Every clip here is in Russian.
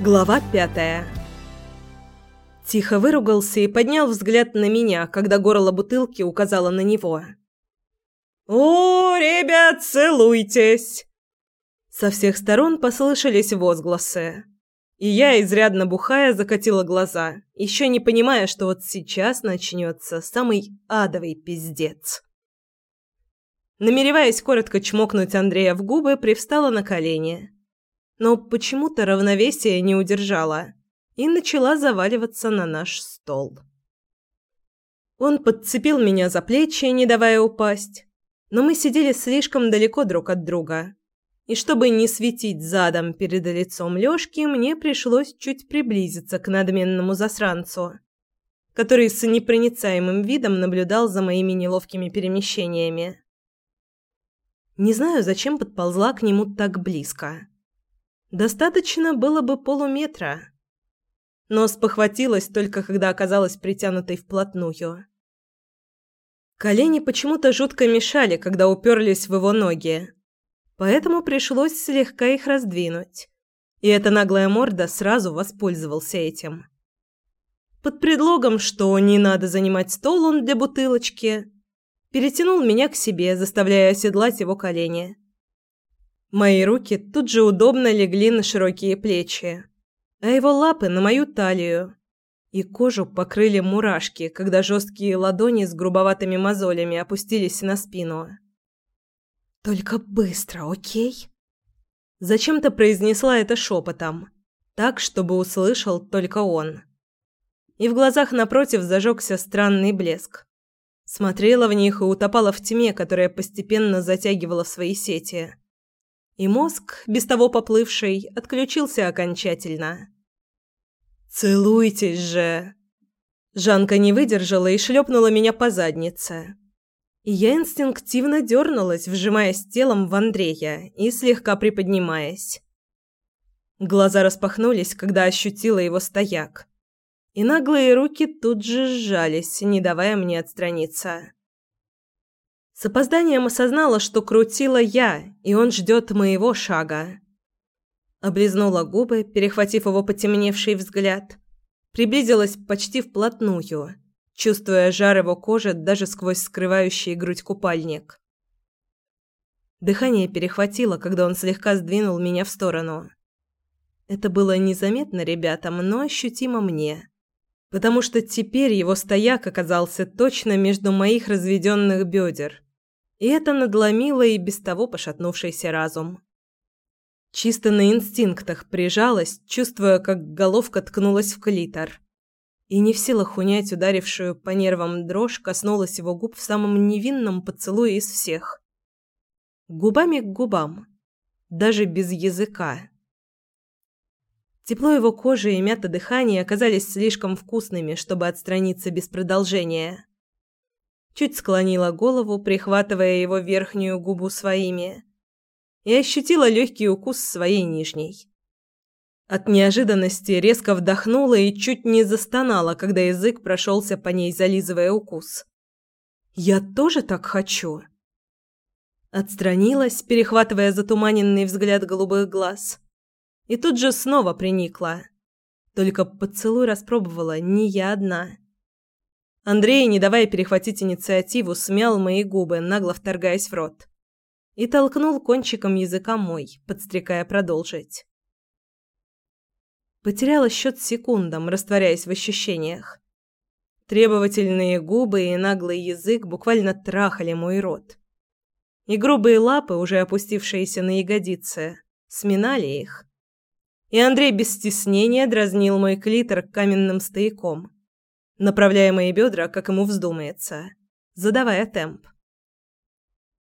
Глава пятая Тихо выругался и поднял взгляд на меня, когда горло бутылки указало на него. «О, ребят, целуйтесь!» Со всех сторон послышались возгласы. И я, изрядно бухая, закатила глаза, еще не понимая, что вот сейчас начнется самый адовый пиздец. Намереваясь коротко чмокнуть Андрея в губы, привстала на колени но почему-то равновесие не удержала и начала заваливаться на наш стол. Он подцепил меня за плечи, не давая упасть, но мы сидели слишком далеко друг от друга, и чтобы не светить задом перед лицом Лёшки, мне пришлось чуть приблизиться к надменному засранцу, который с непроницаемым видом наблюдал за моими неловкими перемещениями. Не знаю, зачем подползла к нему так близко. Достаточно было бы полуметра. Но спохватилась только, когда оказалась притянутой вплотную. Колени почему-то жутко мешали, когда уперлись в его ноги. Поэтому пришлось слегка их раздвинуть. И эта наглая морда сразу воспользовался этим. Под предлогом, что не надо занимать стол он для бутылочки, перетянул меня к себе, заставляя оседлать его колени. Мои руки тут же удобно легли на широкие плечи, а его лапы на мою талию. И кожу покрыли мурашки, когда жесткие ладони с грубоватыми мозолями опустились на спину. «Только быстро, окей?» Зачем-то произнесла это шепотом, так, чтобы услышал только он. И в глазах напротив зажегся странный блеск. Смотрела в них и утопала в тьме, которая постепенно затягивала в свои сети и мозг, без того поплывший, отключился окончательно. «Целуйтесь же!» Жанка не выдержала и шлепнула меня по заднице. Я инстинктивно дернулась, вжимаясь телом в Андрея и слегка приподнимаясь. Глаза распахнулись, когда ощутила его стояк. И наглые руки тут же сжались, не давая мне отстраниться. С опозданием осознала, что крутила я, и он ждет моего шага. Облизнула губы, перехватив его потемневший взгляд. Приблизилась почти вплотную, чувствуя жар его кожи даже сквозь скрывающий грудь купальник. Дыхание перехватило, когда он слегка сдвинул меня в сторону. Это было незаметно ребятам, но ощутимо мне. Потому что теперь его стояк оказался точно между моих разведенных бедер и это надломило и без того пошатнувшийся разум. Чисто на инстинктах прижалась, чувствуя, как головка ткнулась в клитор. И не в силах унять ударившую по нервам дрожь, коснулась его губ в самом невинном поцелуе из всех. Губами к губам, даже без языка. Тепло его кожи и мята дыхания оказались слишком вкусными, чтобы отстраниться без продолжения чуть склонила голову, прихватывая его верхнюю губу своими, и ощутила легкий укус своей нижней. От неожиданности резко вдохнула и чуть не застонала, когда язык прошелся по ней, зализывая укус. «Я тоже так хочу!» Отстранилась, перехватывая затуманенный взгляд голубых глаз. И тут же снова приникла. Только поцелуй распробовала не я одна. Андрей, не давая перехватить инициативу, смял мои губы, нагло вторгаясь в рот. И толкнул кончиком языка мой, подстрекая продолжить. Потеряла счет секундам, растворяясь в ощущениях. Требовательные губы и наглый язык буквально трахали мой рот. И грубые лапы, уже опустившиеся на ягодицы, сминали их. И Андрей без стеснения дразнил мой клитор каменным стояком направляя мои бедра, как ему вздумается, задавая темп.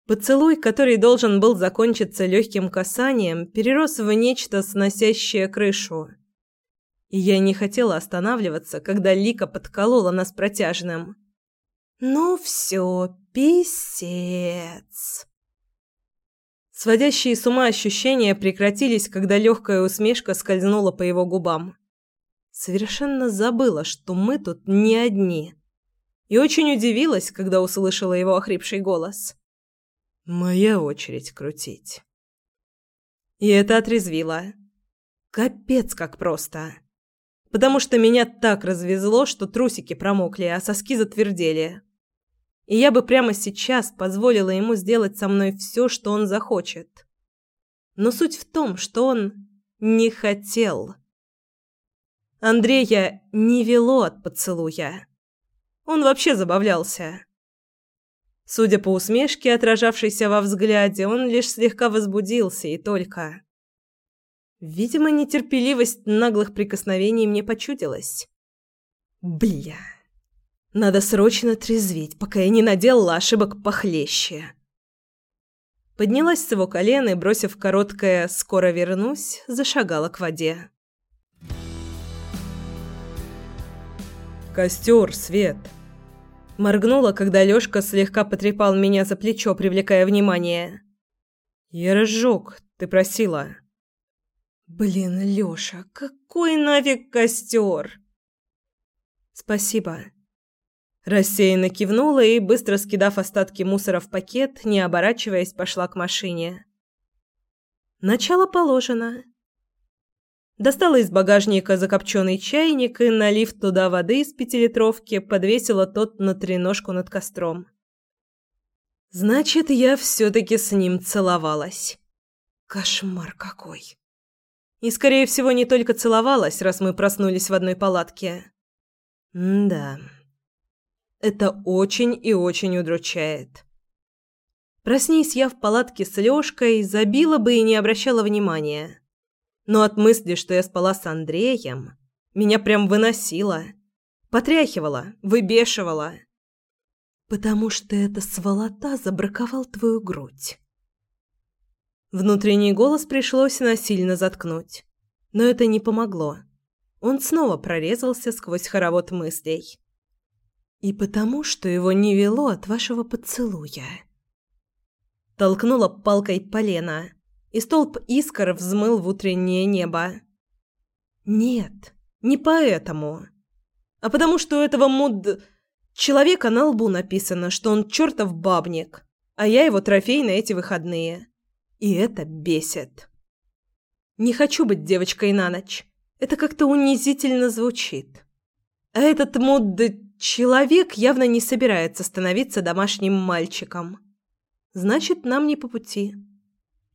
Поцелуй, который должен был закончиться легким касанием, перерос в нечто, сносящее крышу. И я не хотела останавливаться, когда Лика подколола нас протяжным. «Ну все, писец!» Сводящие с ума ощущения прекратились, когда легкая усмешка скользнула по его губам. Совершенно забыла, что мы тут не одни. И очень удивилась, когда услышала его охрипший голос. «Моя очередь крутить». И это отрезвило. Капец как просто. Потому что меня так развезло, что трусики промокли, а соски затвердели. И я бы прямо сейчас позволила ему сделать со мной все, что он захочет. Но суть в том, что он не хотел. Андрея не вело от поцелуя. Он вообще забавлялся. Судя по усмешке, отражавшейся во взгляде, он лишь слегка возбудился и только. Видимо, нетерпеливость наглых прикосновений мне почудилась. Бля. Надо срочно трезветь, пока я не наделала ошибок похлеще. Поднялась с его колен и, бросив короткое «скоро вернусь», зашагала к воде. «Костер, свет!» Моргнула, когда Лёшка слегка потрепал меня за плечо, привлекая внимание. «Я разжёг, ты просила». Блин, Лёша, какой нафиг костер? Спасибо. Рассеянно кивнула и, быстро скидав остатки мусора в пакет, не оборачиваясь, пошла к машине. Начало положено. Достала из багажника закопченный чайник и, налив туда воды из пятилитровки, подвесила тот на треножку над костром. Значит, я все-таки с ним целовалась. Кошмар какой. И, скорее всего, не только целовалась, раз мы проснулись в одной палатке. М да. Это очень и очень удручает. Проснись я в палатке с Лёшкой, забила бы и не обращала внимания. Но от мысли, что я спала с Андреем, меня прям выносило. Потряхивало, выбешивало. Потому что эта сволота забраковал твою грудь. Внутренний голос пришлось насильно заткнуть. Но это не помогло. Он снова прорезался сквозь хоровод мыслей. И потому, что его не вело от вашего поцелуя. Толкнула палкой полено, и столб искр взмыл в утреннее небо. Нет, не поэтому. А потому, что у этого муд... Человека на лбу написано, что он чертов бабник, а я его трофей на эти выходные. И это бесит. Не хочу быть девочкой на ночь. Это как-то унизительно звучит. А этот муд человек явно не собирается становиться домашним мальчиком. Значит, нам не по пути.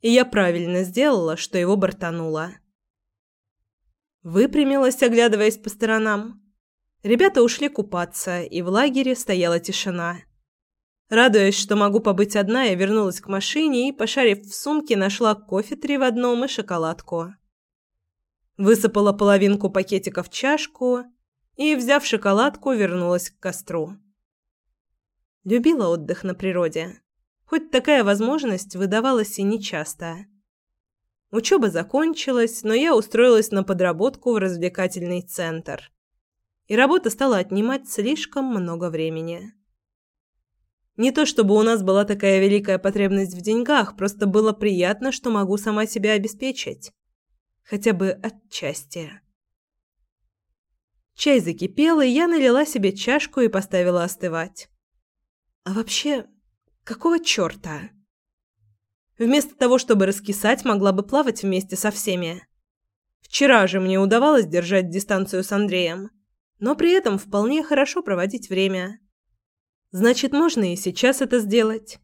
И я правильно сделала, что его бортанула. Выпрямилась, оглядываясь по сторонам. Ребята ушли купаться, и в лагере стояла тишина. Радуясь, что могу побыть одна, я вернулась к машине и, пошарив в сумке, нашла кофе три в одном и шоколадку. Высыпала половинку пакетика в чашку и, взяв шоколадку, вернулась к костру. Любила отдых на природе. Хоть такая возможность выдавалась и нечасто. Учеба закончилась, но я устроилась на подработку в развлекательный центр. И работа стала отнимать слишком много времени. Не то чтобы у нас была такая великая потребность в деньгах, просто было приятно, что могу сама себя обеспечить. Хотя бы отчасти. Чай закипел, и я налила себе чашку и поставила остывать. А вообще, какого чёрта? Вместо того, чтобы раскисать, могла бы плавать вместе со всеми. Вчера же мне удавалось держать дистанцию с Андреем, но при этом вполне хорошо проводить время. Значит, можно и сейчас это сделать.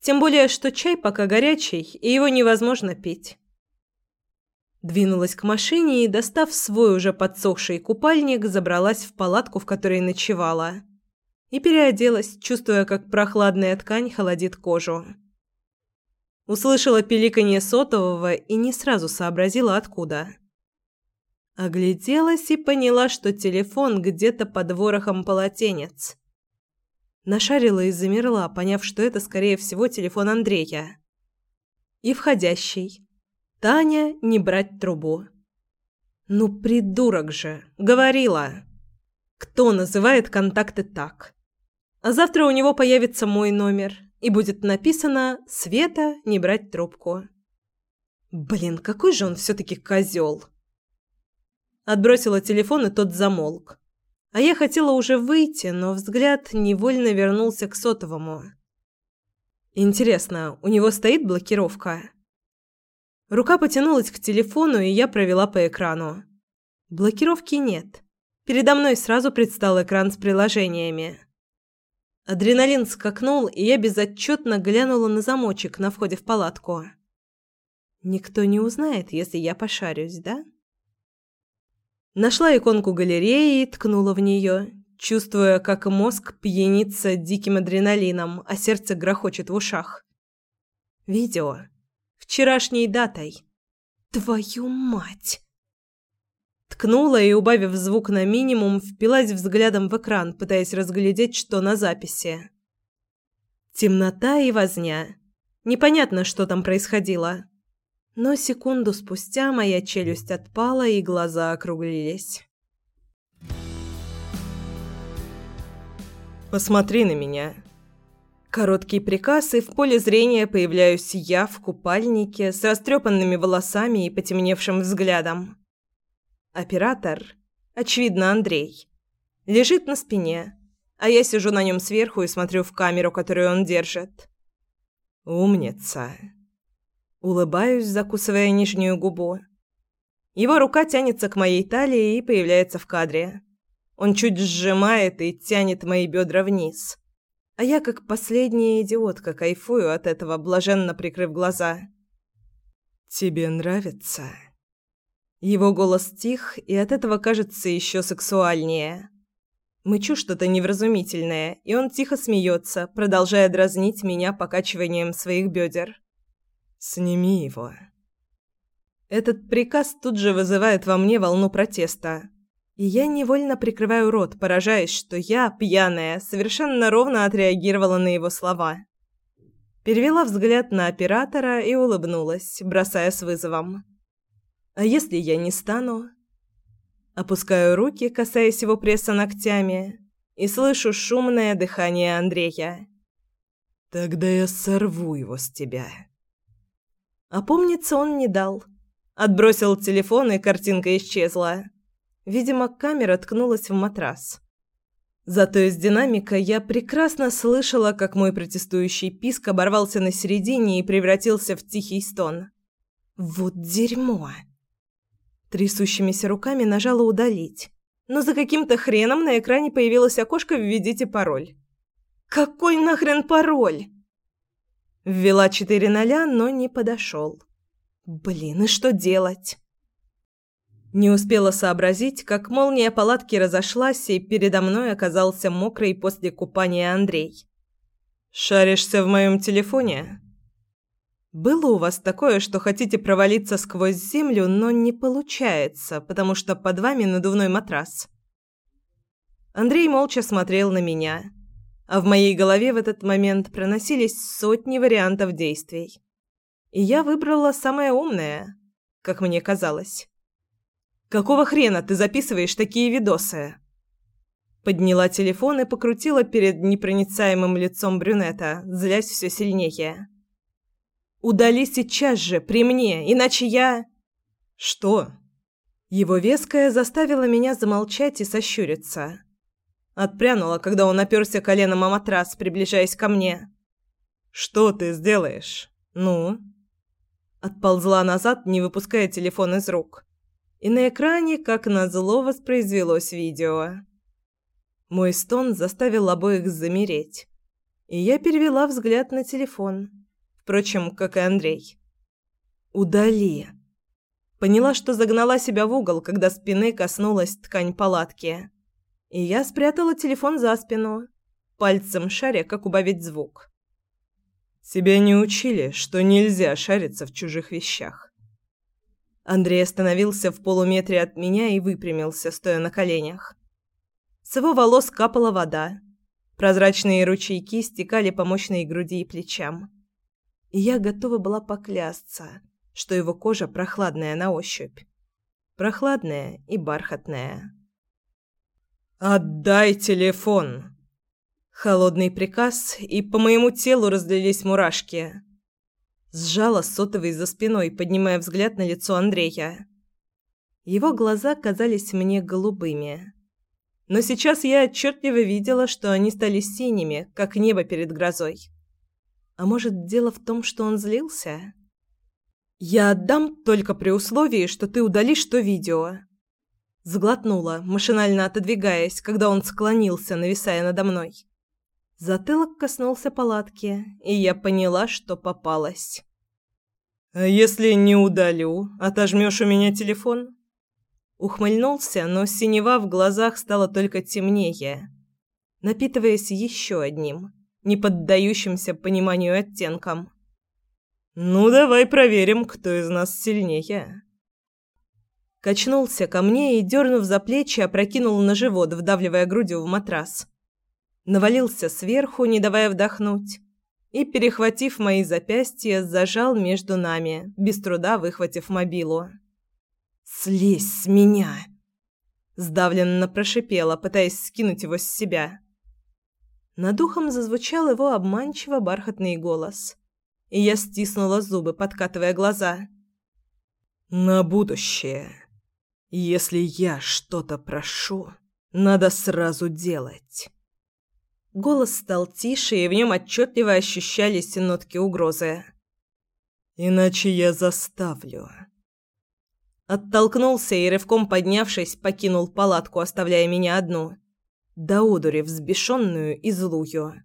Тем более, что чай пока горячий, и его невозможно пить. Двинулась к машине и, достав свой уже подсохший купальник, забралась в палатку, в которой ночевала. И переоделась, чувствуя, как прохладная ткань холодит кожу. Услышала пиликанье сотового и не сразу сообразила, откуда. Огляделась и поняла, что телефон где-то под ворохом полотенец. Нашарила и замерла, поняв, что это, скорее всего, телефон Андрея. И входящий. Таня, не брать трубу. Ну, придурок же. Говорила. Кто называет контакты так? А завтра у него появится мой номер, и будет написано «Света, не брать трубку». Блин, какой же он все-таки козел. Отбросила телефон, и тот замолк. А я хотела уже выйти, но взгляд невольно вернулся к сотовому. Интересно, у него стоит блокировка? Рука потянулась к телефону, и я провела по экрану. Блокировки нет. Передо мной сразу предстал экран с приложениями. Адреналин скакнул, и я безотчетно глянула на замочек на входе в палатку. Никто не узнает, если я пошарюсь, да? Нашла иконку галереи и ткнула в нее, чувствуя, как мозг пьянится диким адреналином, а сердце грохочет в ушах. Видео. Вчерашней датой. Твою мать! Ткнула и, убавив звук на минимум, впилась взглядом в экран, пытаясь разглядеть, что на записи. Темнота и возня. Непонятно, что там происходило. Но секунду спустя моя челюсть отпала и глаза округлились. «Посмотри на меня». Короткий приказ, и в поле зрения появляюсь я в купальнике с растрепанными волосами и потемневшим взглядом. Оператор, очевидно, Андрей, лежит на спине, а я сижу на нем сверху и смотрю в камеру, которую он держит. Умница. Улыбаюсь, закусывая нижнюю губу. Его рука тянется к моей талии и появляется в кадре. Он чуть сжимает и тянет мои бедра вниз. А я, как последняя идиотка, кайфую от этого, блаженно прикрыв глаза. «Тебе нравится?» Его голос тих, и от этого кажется еще сексуальнее. Мычу что-то невразумительное, и он тихо смеется, продолжая дразнить меня покачиванием своих бедер. «Сними его». Этот приказ тут же вызывает во мне волну протеста. И я невольно прикрываю рот, поражаясь, что я, пьяная, совершенно ровно отреагировала на его слова. Перевела взгляд на оператора и улыбнулась, бросая с вызовом. А если я не стану? Опускаю руки, касаясь его пресса ногтями, и слышу шумное дыхание Андрея. Тогда я сорву его с тебя. Опомниться он не дал. Отбросил телефон, и картинка исчезла. Видимо, камера ткнулась в матрас. Зато из динамика я прекрасно слышала, как мой протестующий писк оборвался на середине и превратился в тихий стон. Вот дерьмо. Трясущимися руками нажала «удалить». Но за каким-то хреном на экране появилось окошко «Введите пароль». «Какой нахрен пароль?» Ввела четыре ноля, но не подошел. «Блин, и что делать?» Не успела сообразить, как молния палатки разошлась, и передо мной оказался мокрый после купания Андрей. «Шаришься в моем телефоне?» Было у вас такое, что хотите провалиться сквозь землю, но не получается, потому что под вами надувной матрас? Андрей молча смотрел на меня, а в моей голове в этот момент проносились сотни вариантов действий. И я выбрала самое умное, как мне казалось. «Какого хрена ты записываешь такие видосы?» Подняла телефон и покрутила перед непроницаемым лицом брюнета, злясь все сильнее. Удали сейчас же, при мне, иначе я...» «Что?» Его веская заставила меня замолчать и сощуриться. Отпрянула, когда он оперся коленом о матрас, приближаясь ко мне. «Что ты сделаешь? Ну?» Отползла назад, не выпуская телефон из рук. И на экране, как назло, воспроизвелось видео. Мой стон заставил обоих замереть. И я перевела взгляд на телефон. Впрочем, как и Андрей. «Удали!» Поняла, что загнала себя в угол, когда спины коснулась ткань палатки. И я спрятала телефон за спину, пальцем шаря, как убавить звук. «Тебя не учили, что нельзя шариться в чужих вещах». Андрей остановился в полуметре от меня и выпрямился, стоя на коленях. С его волос капала вода. Прозрачные ручейки стекали по мощной груди и плечам и я готова была поклясться, что его кожа прохладная на ощупь. Прохладная и бархатная. «Отдай телефон!» Холодный приказ, и по моему телу разлились мурашки. Сжала сотовый за спиной, поднимая взгляд на лицо Андрея. Его глаза казались мне голубыми. Но сейчас я отчетливо видела, что они стали синими, как небо перед грозой. А может, дело в том, что он злился? «Я отдам только при условии, что ты удалишь то видео». Сглотнула, машинально отодвигаясь, когда он склонился, нависая надо мной. Затылок коснулся палатки, и я поняла, что попалась. «А если не удалю, отожмешь у меня телефон?» Ухмыльнулся, но синева в глазах стала только темнее, напитываясь еще одним, не поддающимся пониманию оттенком. «Ну, давай проверим, кто из нас сильнее». Качнулся ко мне и, дернув за плечи, опрокинул на живот, вдавливая грудью в матрас. Навалился сверху, не давая вдохнуть, и, перехватив мои запястья, зажал между нами, без труда выхватив мобилу. «Слезь с меня!» Сдавленно прошипела, пытаясь скинуть его с себя. Над ухом зазвучал его обманчиво бархатный голос, и я стиснула зубы, подкатывая глаза. «На будущее. Если я что-то прошу, надо сразу делать». Голос стал тише, и в нем отчетливо ощущались нотки угрозы. «Иначе я заставлю». Оттолкнулся и, рывком поднявшись, покинул палатку, оставляя меня одну. До одури взбешенную и злую.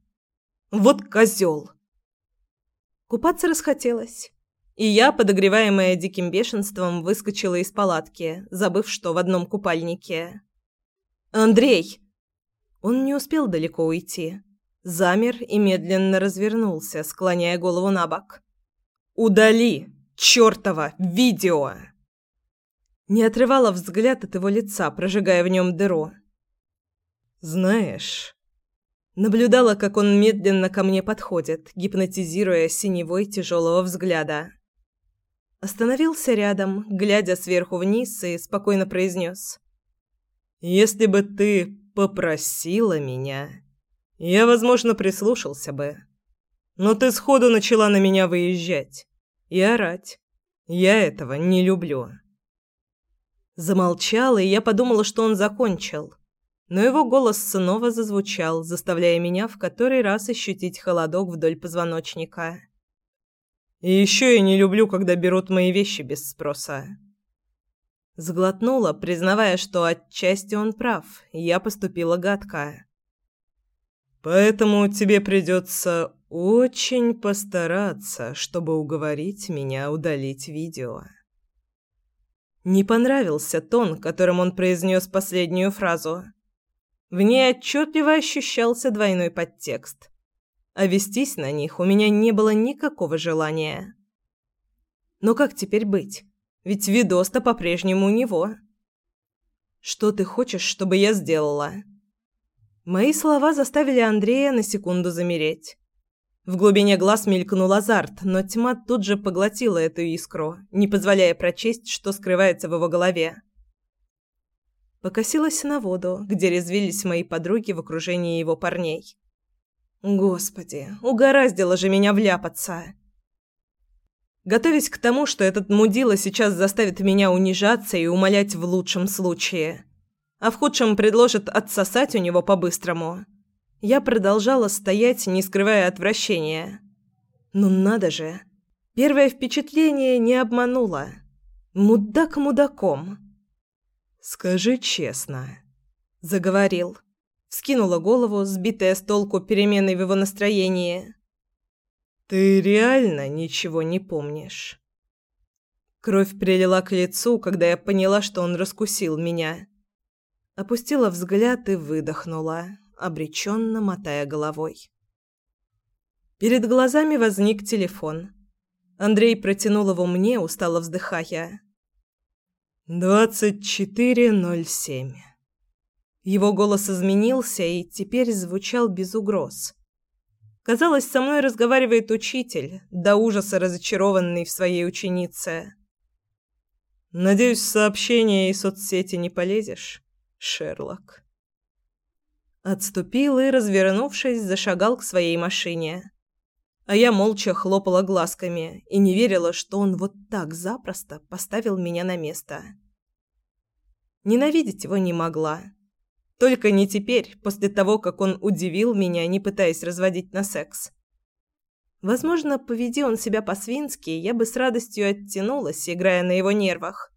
«Вот козел!» Купаться расхотелось. И я, подогреваемая диким бешенством, выскочила из палатки, забыв, что в одном купальнике. «Андрей!» Он не успел далеко уйти. Замер и медленно развернулся, склоняя голову на бок. «Удали! Чёртово! Видео!» Не отрывала взгляд от его лица, прожигая в нем дыру. «Знаешь...» Наблюдала, как он медленно ко мне подходит, гипнотизируя синевой тяжелого взгляда. Остановился рядом, глядя сверху вниз, и спокойно произнес. «Если бы ты попросила меня, я, возможно, прислушался бы. Но ты сходу начала на меня выезжать и орать. Я этого не люблю». Замолчал, и я подумала, что он закончил. Но его голос снова зазвучал, заставляя меня в который раз ощутить холодок вдоль позвоночника. «И еще я не люблю, когда берут мои вещи без спроса». Сглотнула, признавая, что отчасти он прав, я поступила гадко. «Поэтому тебе придется очень постараться, чтобы уговорить меня удалить видео». Не понравился тон, которым он произнес последнюю фразу. В ней отчетливо ощущался двойной подтекст. А вестись на них у меня не было никакого желания. Но как теперь быть? Ведь видос-то по-прежнему у него. Что ты хочешь, чтобы я сделала? Мои слова заставили Андрея на секунду замереть. В глубине глаз мелькнул азарт, но тьма тут же поглотила эту искру, не позволяя прочесть, что скрывается в его голове. Покосилась на воду, где резвились мои подруги в окружении его парней. Господи, угораздило же меня вляпаться готовясь к тому, что этот мудила сейчас заставит меня унижаться и умолять в лучшем случае, а в худшем предложит отсосать у него по-быстрому. Я продолжала стоять, не скрывая отвращения. Ну надо же. Первое впечатление не обмануло. Мудак мудаком. «Скажи честно», — заговорил. Скинула голову, сбитая с толку переменой в его настроении. Ты реально ничего не помнишь? Кровь прилила к лицу, когда я поняла, что он раскусил меня. Опустила взгляд и выдохнула, обреченно мотая головой. Перед глазами возник телефон. Андрей протянул его мне, устало вздыхая. «Двадцать четыре ноль семь». Его голос изменился и теперь звучал без угроз. Казалось, со мной разговаривает учитель, до ужаса разочарованный в своей ученице. «Надеюсь, в сообщения и соцсети не полезешь, Шерлок?» Отступил и, развернувшись, зашагал к своей машине. А я молча хлопала глазками и не верила, что он вот так запросто поставил меня на место. Ненавидеть его не могла. Только не теперь, после того, как он удивил меня, не пытаясь разводить на секс. Возможно, поведи он себя по-свински, я бы с радостью оттянулась, играя на его нервах.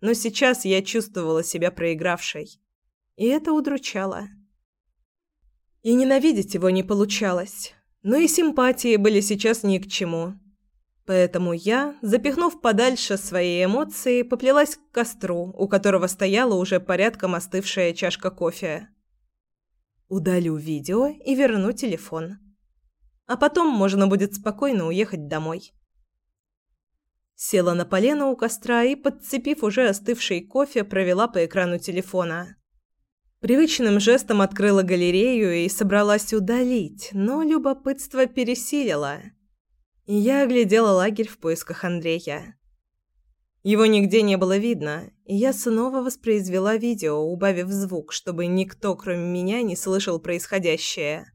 Но сейчас я чувствовала себя проигравшей. И это удручало. И ненавидеть его не получалось. Но и симпатии были сейчас ни к чему. Поэтому я, запихнув подальше свои эмоции, поплелась к костру, у которого стояла уже порядком остывшая чашка кофе. Удалю видео и верну телефон. А потом можно будет спокойно уехать домой. Села на полено у костра и, подцепив уже остывший кофе, провела по экрану телефона. Привычным жестом открыла галерею и собралась удалить, но любопытство пересилило. Я оглядела лагерь в поисках Андрея. Его нигде не было видно, и я снова воспроизвела видео, убавив звук, чтобы никто, кроме меня, не слышал происходящее.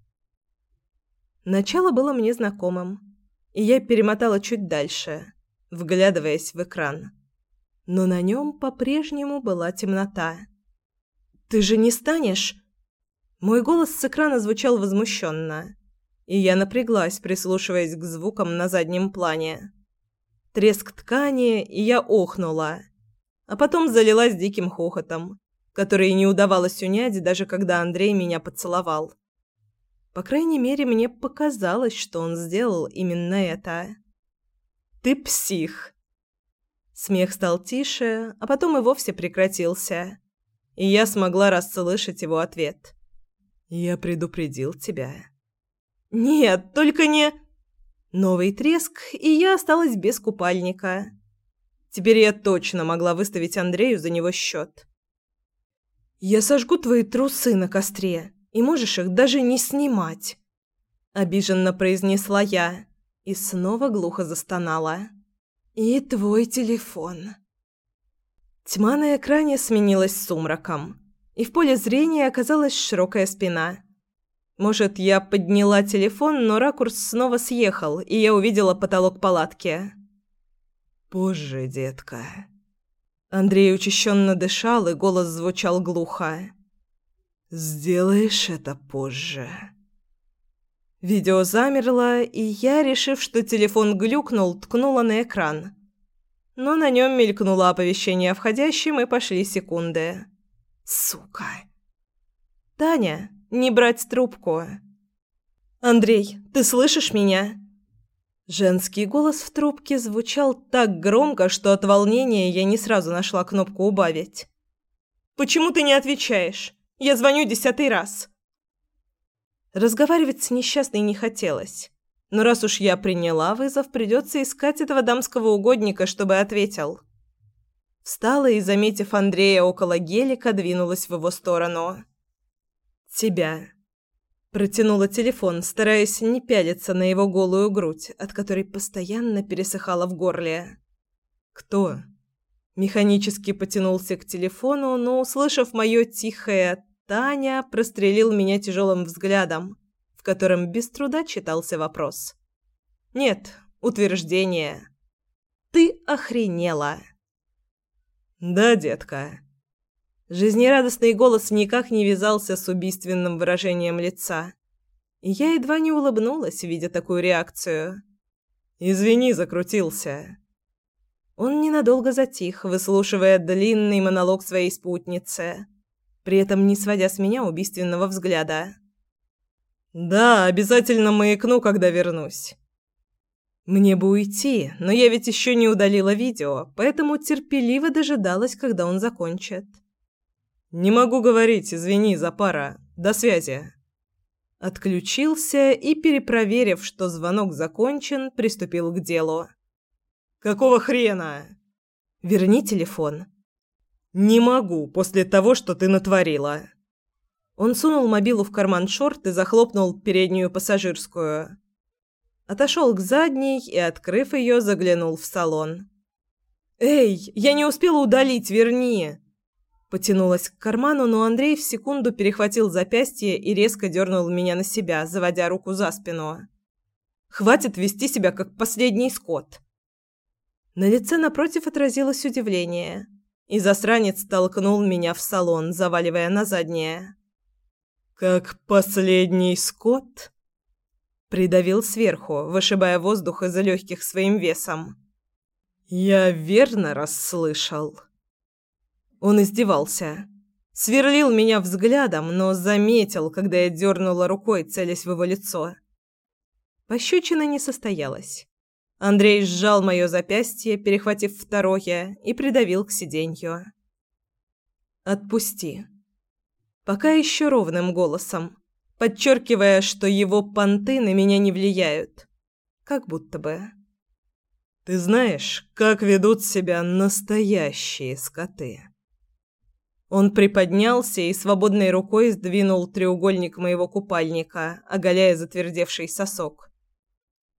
Начало было мне знакомым, и я перемотала чуть дальше, вглядываясь в экран. Но на нем по-прежнему была темнота. «Ты же не станешь?» Мой голос с экрана звучал возмущенно, и я напряглась, прислушиваясь к звукам на заднем плане. Треск ткани, и я охнула, а потом залилась диким хохотом, который не удавалось унять, даже когда Андрей меня поцеловал. По крайней мере, мне показалось, что он сделал именно это. «Ты псих!» Смех стал тише, а потом и вовсе прекратился и я смогла расслышать его ответ. «Я предупредил тебя». «Нет, только не...» Новый треск, и я осталась без купальника. Теперь я точно могла выставить Андрею за него счет. «Я сожгу твои трусы на костре, и можешь их даже не снимать», — обиженно произнесла я и снова глухо застонала. «И твой телефон». Тьма на экране сменилась сумраком, и в поле зрения оказалась широкая спина. Может, я подняла телефон, но ракурс снова съехал, и я увидела потолок палатки. «Позже, детка». Андрей учащенно дышал, и голос звучал глухо. «Сделаешь это позже». Видео замерло, и я, решив, что телефон глюкнул, ткнула на экран но на нем мелькнуло оповещение о входящем, и пошли секунды. «Сука!» «Таня, не брать трубку!» «Андрей, ты слышишь меня?» Женский голос в трубке звучал так громко, что от волнения я не сразу нашла кнопку «убавить». «Почему ты не отвечаешь? Я звоню десятый раз». Разговаривать с несчастной не хотелось. Но раз уж я приняла вызов, придется искать этого дамского угодника, чтобы ответил. Встала и, заметив Андрея около гелика, двинулась в его сторону. «Тебя». Протянула телефон, стараясь не пялиться на его голую грудь, от которой постоянно пересыхала в горле. «Кто?» Механически потянулся к телефону, но, услышав мое тихое «Таня», прострелил меня тяжелым взглядом котором без труда читался вопрос. «Нет, утверждение. Ты охренела!» «Да, детка». Жизнерадостный голос никак не вязался с убийственным выражением лица. И я едва не улыбнулась, видя такую реакцию. «Извини, закрутился». Он ненадолго затих, выслушивая длинный монолог своей спутницы, при этом не сводя с меня убийственного взгляда. «Да, обязательно маякну, когда вернусь». Мне бы уйти, но я ведь еще не удалила видео, поэтому терпеливо дожидалась, когда он закончит. «Не могу говорить, извини, за пара. До связи». Отключился и, перепроверив, что звонок закончен, приступил к делу. «Какого хрена?» «Верни телефон». «Не могу, после того, что ты натворила». Он сунул мобилу в карман шорт и захлопнул переднюю пассажирскую. Отошел к задней и, открыв ее, заглянул в салон. «Эй, я не успела удалить, верни!» Потянулась к карману, но Андрей в секунду перехватил запястье и резко дернул меня на себя, заводя руку за спину. «Хватит вести себя, как последний скот!» На лице напротив отразилось удивление, и засранец толкнул меня в салон, заваливая на заднее. «Как последний скот?» Придавил сверху, вышибая воздух из легких своим весом. «Я верно расслышал». Он издевался. Сверлил меня взглядом, но заметил, когда я дернула рукой, целясь в его лицо. Пощечина не состоялась. Андрей сжал мое запястье, перехватив второе, и придавил к сиденью. «Отпусти». Пока еще ровным голосом, подчеркивая, что его понты на меня не влияют. Как будто бы. «Ты знаешь, как ведут себя настоящие скоты?» Он приподнялся и свободной рукой сдвинул треугольник моего купальника, оголяя затвердевший сосок.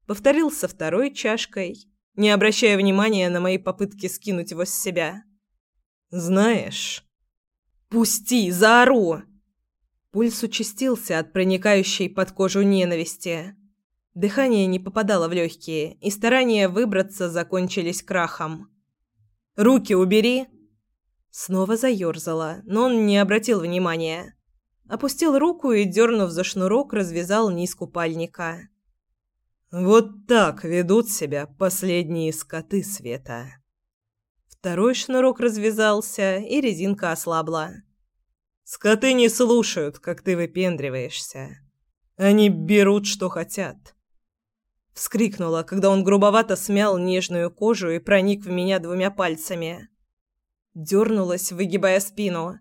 Повторил со второй чашкой, не обращая внимания на мои попытки скинуть его с себя. «Знаешь...» «Пусти, заору!» Пульс участился от проникающей под кожу ненависти. Дыхание не попадало в легкие, и старания выбраться закончились крахом. «Руки убери!» Снова заерзала, но он не обратил внимания. Опустил руку и, дернув за шнурок, развязал низ купальника. «Вот так ведут себя последние скоты света». Второй шнурок развязался, и резинка ослабла. «Скоты не слушают, как ты выпендриваешься. Они берут, что хотят». Вскрикнула, когда он грубовато смял нежную кожу и проник в меня двумя пальцами дернулась, выгибая спину,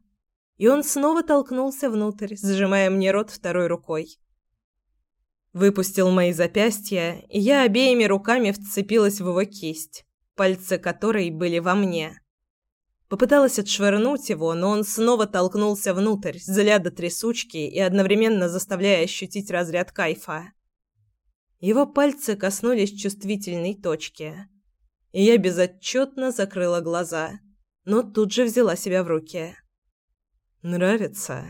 и он снова толкнулся внутрь, сжимая мне рот второй рукой. Выпустил мои запястья, и я обеими руками вцепилась в его кисть, пальцы которой были во мне. Попыталась отшвырнуть его, но он снова толкнулся внутрь, зля до трясучки и одновременно заставляя ощутить разряд кайфа. Его пальцы коснулись чувствительной точки, и я безотчетно закрыла глаза но тут же взяла себя в руки. «Нравится?»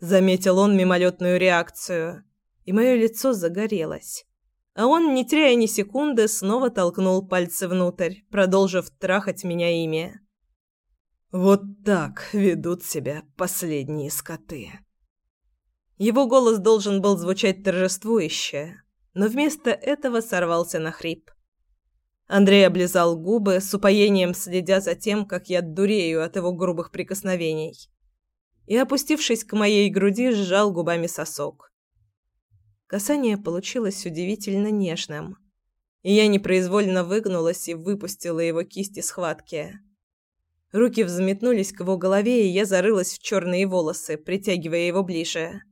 Заметил он мимолетную реакцию, и мое лицо загорелось. А он, не теряя ни секунды, снова толкнул пальцы внутрь, продолжив трахать меня ими. «Вот так ведут себя последние скоты». Его голос должен был звучать торжествующе, но вместо этого сорвался на хрип. Андрей облизал губы, с упоением следя за тем, как я дурею от его грубых прикосновений. И, опустившись к моей груди, сжал губами сосок. Касание получилось удивительно нежным, и я непроизвольно выгнулась и выпустила его кисть из схватки. Руки взметнулись к его голове, и я зарылась в черные волосы, притягивая его ближе.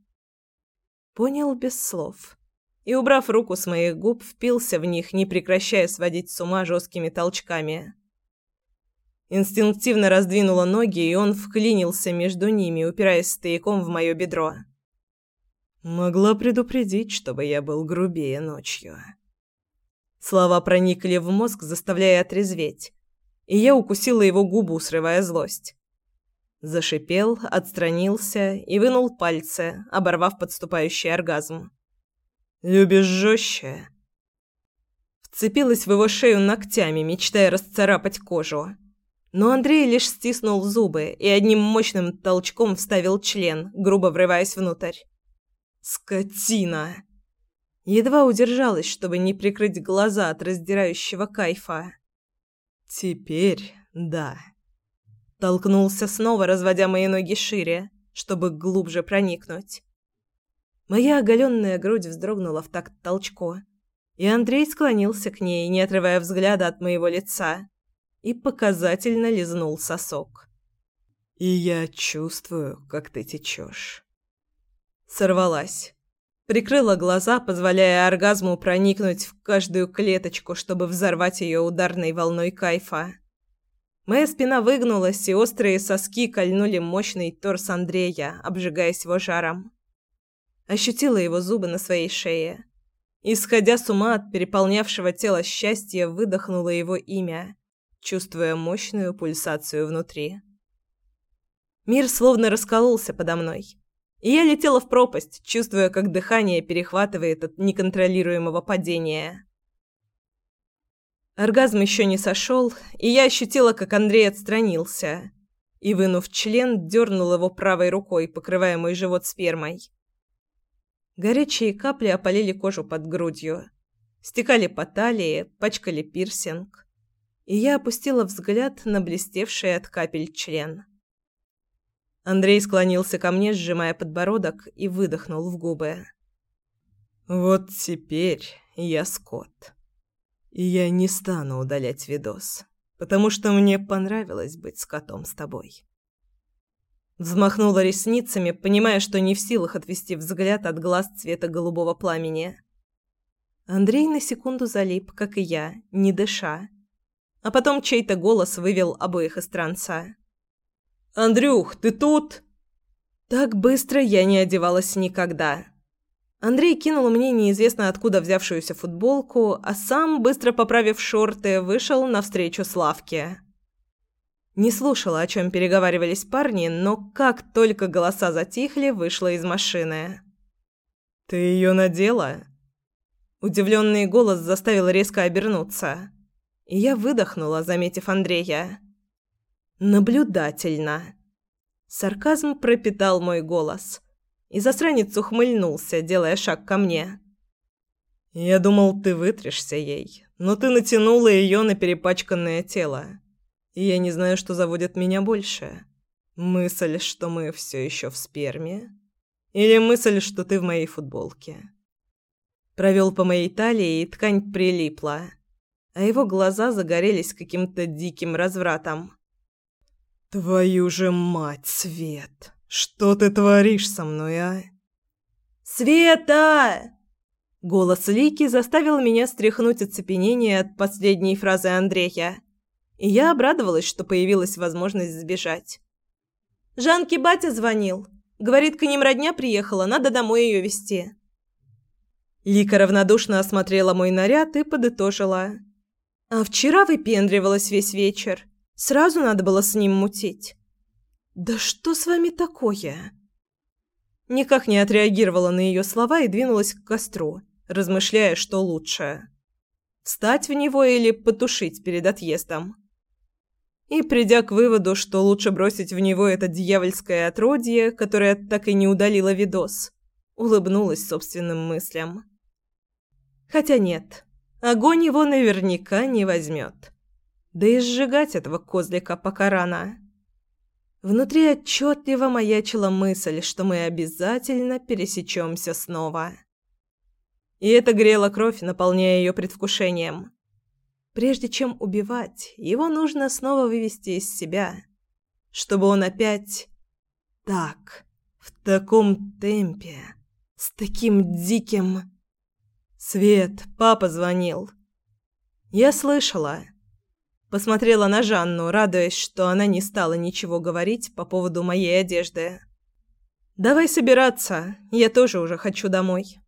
Понял без слов и, убрав руку с моих губ, впился в них, не прекращая сводить с ума жесткими толчками. Инстинктивно раздвинула ноги, и он вклинился между ними, упираясь стояком в мое бедро. Могла предупредить, чтобы я был грубее ночью. Слова проникли в мозг, заставляя отрезветь, и я укусила его губу, срывая злость. Зашипел, отстранился и вынул пальцы, оборвав подступающий оргазм. Любишь жестче?» Вцепилась в его шею ногтями, мечтая расцарапать кожу. Но Андрей лишь стиснул зубы и одним мощным толчком вставил член, грубо врываясь внутрь. «Скотина!» Едва удержалась, чтобы не прикрыть глаза от раздирающего кайфа. «Теперь да». Толкнулся снова, разводя мои ноги шире, чтобы глубже проникнуть. Моя оголенная грудь вздрогнула в такт толчку, и Андрей склонился к ней, не отрывая взгляда от моего лица, и показательно лизнул сосок. «И я чувствую, как ты течешь». Сорвалась. Прикрыла глаза, позволяя оргазму проникнуть в каждую клеточку, чтобы взорвать ее ударной волной кайфа. Моя спина выгнулась, и острые соски кольнули мощный торс Андрея, обжигаясь его жаром ощутила его зубы на своей шее. Исходя с ума от переполнявшего тело счастья, выдохнула его имя, чувствуя мощную пульсацию внутри. Мир словно раскололся подо мной. И я летела в пропасть, чувствуя, как дыхание перехватывает от неконтролируемого падения. Оргазм еще не сошел, и я ощутила, как Андрей отстранился и, вынув член, дернул его правой рукой, покрывая мой живот спермой. Горячие капли опалили кожу под грудью, стекали по талии, пачкали пирсинг. И я опустила взгляд на блестевший от капель член. Андрей склонился ко мне, сжимая подбородок, и выдохнул в губы. «Вот теперь я Скотт. И я не стану удалять видос, потому что мне понравилось быть с котом с тобой». Взмахнула ресницами, понимая, что не в силах отвести взгляд от глаз цвета голубого пламени. Андрей на секунду залип, как и я, не дыша. А потом чей-то голос вывел обоих из транса. «Андрюх, ты тут?» Так быстро я не одевалась никогда. Андрей кинул мне неизвестно откуда взявшуюся футболку, а сам, быстро поправив шорты, вышел навстречу Славке. Не слушала, о чем переговаривались парни, но как только голоса затихли, вышла из машины. «Ты ее надела?» Удивленный голос заставил резко обернуться. И я выдохнула, заметив Андрея. Наблюдательно. Сарказм пропитал мой голос. И засранец ухмыльнулся, делая шаг ко мне. «Я думал, ты вытрешься ей, но ты натянула ее на перепачканное тело. И я не знаю, что заводит меня больше. Мысль, что мы все еще в сперме, или мысль, что ты в моей футболке». Провел по моей талии, и ткань прилипла, а его глаза загорелись каким-то диким развратом. «Твою же мать, Свет! Что ты творишь со мной, а?» «Света!» Голос Лики заставил меня стряхнуть оцепенение от последней фразы Андрея. И я обрадовалась, что появилась возможность сбежать. «Жанке батя звонил. Говорит, к ним родня приехала, надо домой ее везти». Лика равнодушно осмотрела мой наряд и подытожила. «А вчера выпендривалась весь вечер. Сразу надо было с ним мутить. Да что с вами такое? Никак не отреагировала на ее слова и двинулась к костру, размышляя, что лучше: встать в него или потушить перед отъездом. И придя к выводу, что лучше бросить в него это дьявольское отродье, которое так и не удалило видос, улыбнулась собственным мыслям. Хотя нет, огонь его наверняка не возьмет. Да и сжигать этого козлика пока рано. Внутри отчетливо маячила мысль, что мы обязательно пересечемся снова. И это грело кровь, наполняя ее предвкушением. Прежде чем убивать, его нужно снова вывести из себя, чтобы он опять... Так, в таком темпе, с таким диким... Свет, папа звонил. Я слышала. Посмотрела на Жанну, радуясь, что она не стала ничего говорить по поводу моей одежды. «Давай собираться, я тоже уже хочу домой».